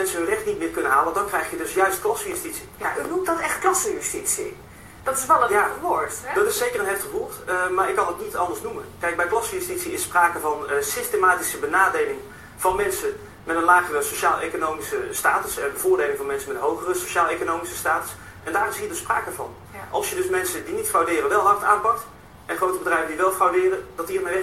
mensen hun recht niet meer kunnen halen, dan krijg je dus juist klassenjustitie. Ja, u noemt dat echt klassenjustitie. Dat is wel een Ja. heftig woord. Dat is zeker een heftig woord, eh, maar ik kan het niet anders noemen. Kijk, bij klassenjustitie is sprake van eh, systematische benadeling van mensen met een lagere sociaal-economische status en bevoordeling van mensen met een hogere sociaal-economische status. En daar is hier dus sprake van. Als je dus mensen die niet frauderen wel hard aanpakt en grote bedrijven die wel frauderen, dat die ermee.